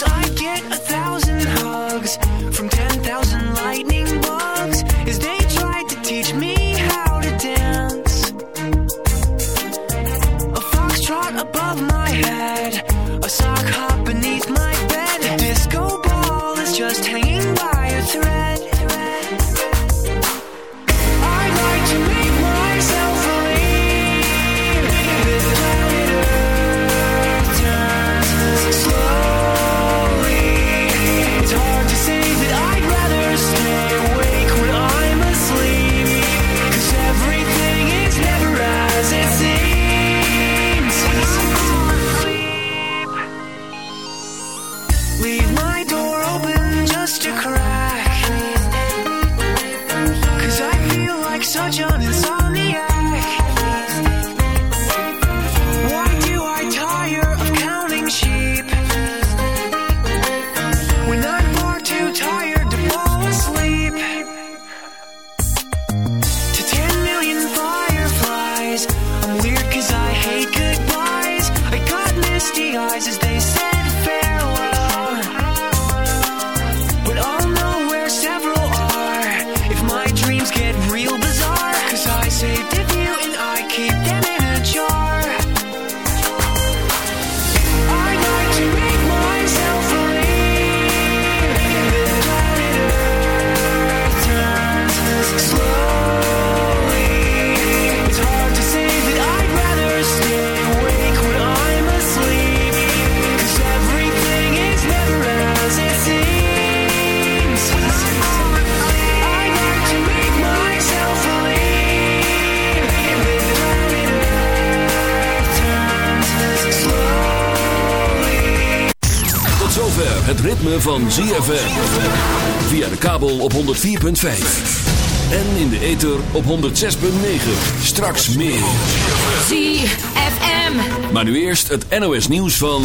Cause I get a thousand hugs from 10 van ZFM. Via de kabel op 104.5. En in de ether op 106.9. Straks meer. ZFM. Maar nu eerst het NOS nieuws van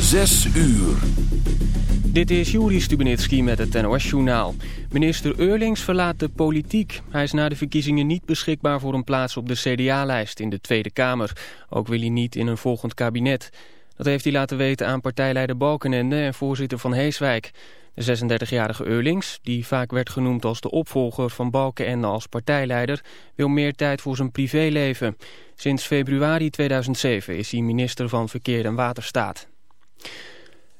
6 uur. Dit is Juri Stubenitski met het NOS-journaal. Minister Eurlings verlaat de politiek. Hij is na de verkiezingen niet beschikbaar voor een plaats op de CDA-lijst in de Tweede Kamer. Ook wil hij niet in een volgend kabinet. Dat heeft hij laten weten aan partijleider Balkenende en voorzitter van Heeswijk. De 36-jarige Eurlings, die vaak werd genoemd als de opvolger van Balkenende als partijleider, wil meer tijd voor zijn privéleven. Sinds februari 2007 is hij minister van Verkeer en Waterstaat.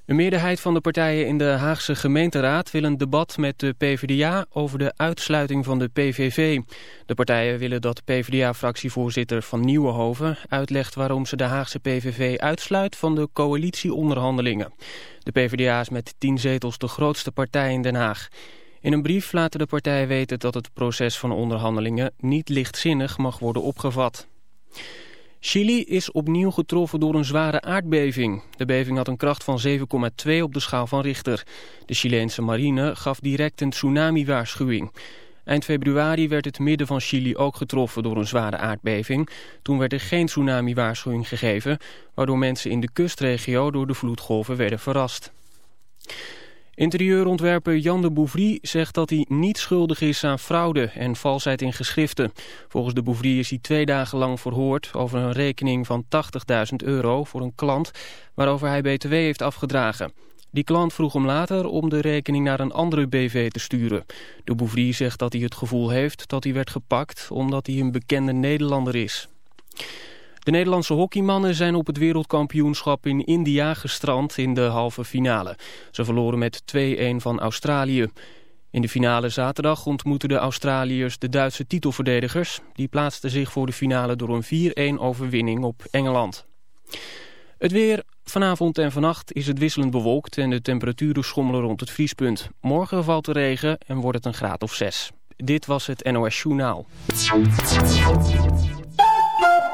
Een meerderheid van de partijen in de Haagse gemeenteraad wil een debat met de PvdA over de uitsluiting van de PVV. De partijen willen dat PvdA-fractievoorzitter Van Nieuwenhoven uitlegt waarom ze de Haagse PVV uitsluit van de coalitieonderhandelingen. De PvdA is met tien zetels de grootste partij in Den Haag. In een brief laten de partijen weten dat het proces van onderhandelingen niet lichtzinnig mag worden opgevat. Chili is opnieuw getroffen door een zware aardbeving. De beving had een kracht van 7,2 op de schaal van Richter. De Chileense marine gaf direct een tsunami-waarschuwing. Eind februari werd het midden van Chili ook getroffen door een zware aardbeving. Toen werd er geen tsunami-waarschuwing gegeven... waardoor mensen in de kustregio door de vloedgolven werden verrast. Interieurontwerper Jan de Bouvry zegt dat hij niet schuldig is aan fraude en valsheid in geschriften. Volgens de Bouvry is hij twee dagen lang verhoord over een rekening van 80.000 euro voor een klant waarover hij btw heeft afgedragen. Die klant vroeg hem later om de rekening naar een andere BV te sturen. De Bouvry zegt dat hij het gevoel heeft dat hij werd gepakt omdat hij een bekende Nederlander is. De Nederlandse hockeymannen zijn op het wereldkampioenschap in India gestrand in de halve finale. Ze verloren met 2-1 van Australië. In de finale zaterdag ontmoetten de Australiërs de Duitse titelverdedigers. Die plaatsten zich voor de finale door een 4-1 overwinning op Engeland. Het weer. Vanavond en vannacht is het wisselend bewolkt en de temperaturen schommelen rond het vriespunt. Morgen valt de regen en wordt het een graad of 6. Dit was het NOS Journaal.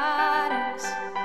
caras.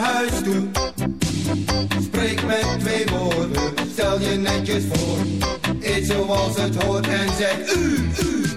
huis toe. Spreek met twee woorden, stel je netjes voor. Eet zoals het hoort en zeg u, u.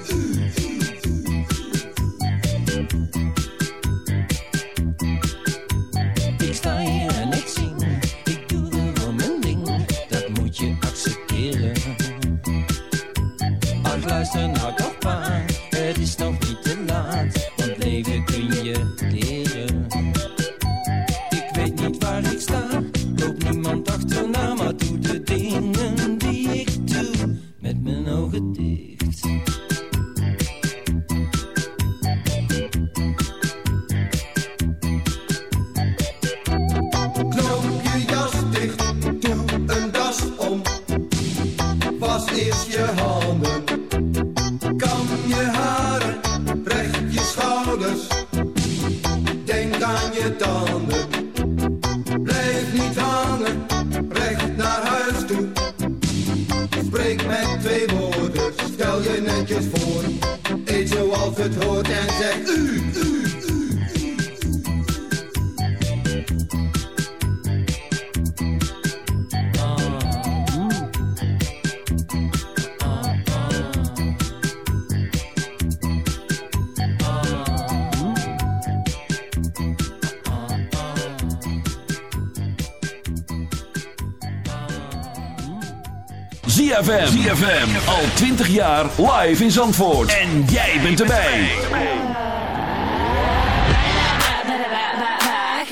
ZFM. ZFM. Al 20 jaar live in Zandvoort. En jij bent erbij.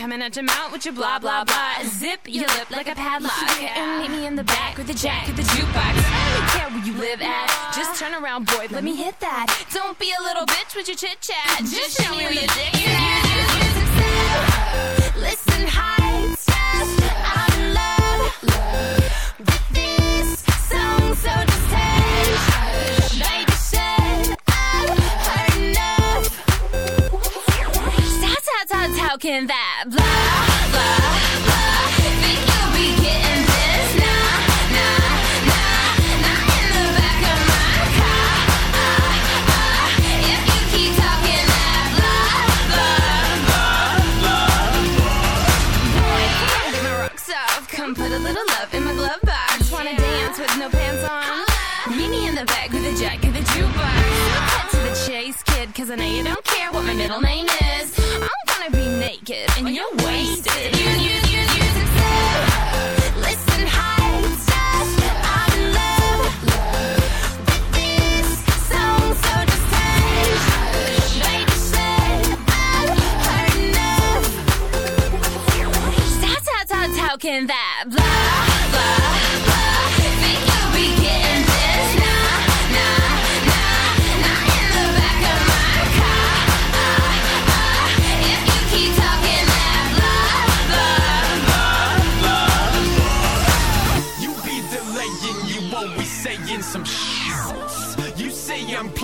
Coming at your mouth with your blah blah blah. Zip your lip like a padlock. And meet me in the back with the jack of the jukebox. I don't care where you live at. Just turn around, boy. Let me hit that. Don't be a little bitch with your chit chat. Just show me where your dick is. Talking that blah, blah, blah. Think you'll be getting this? Nah, nah, nah, not in the back of my car. Ah, ah. If you keep talking that blah, blah, blah, blah. Boy, come on, get my rocks off. Come put a little love in my glove box. Wanna dance with no pants on? Meet me in the back with a jack of the jukebox. Cut to the chase, kid, cause I know you don't care what my middle name is naked and you're wasted. You, you, you, you succeed. Listen, high and I'm in love. With this song, so distant. Baby, said I've heard enough. How, how, how, how that?